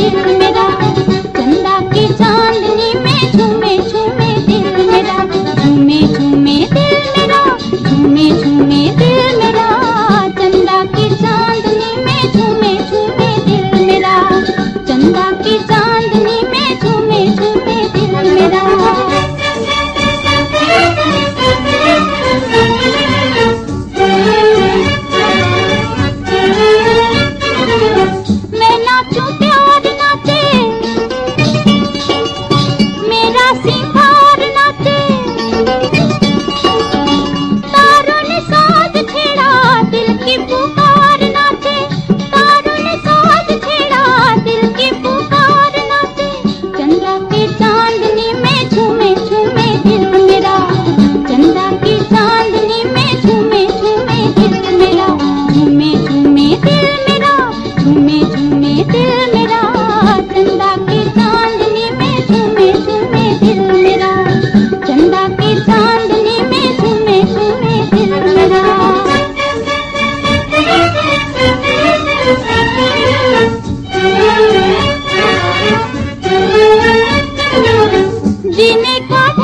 you दिन का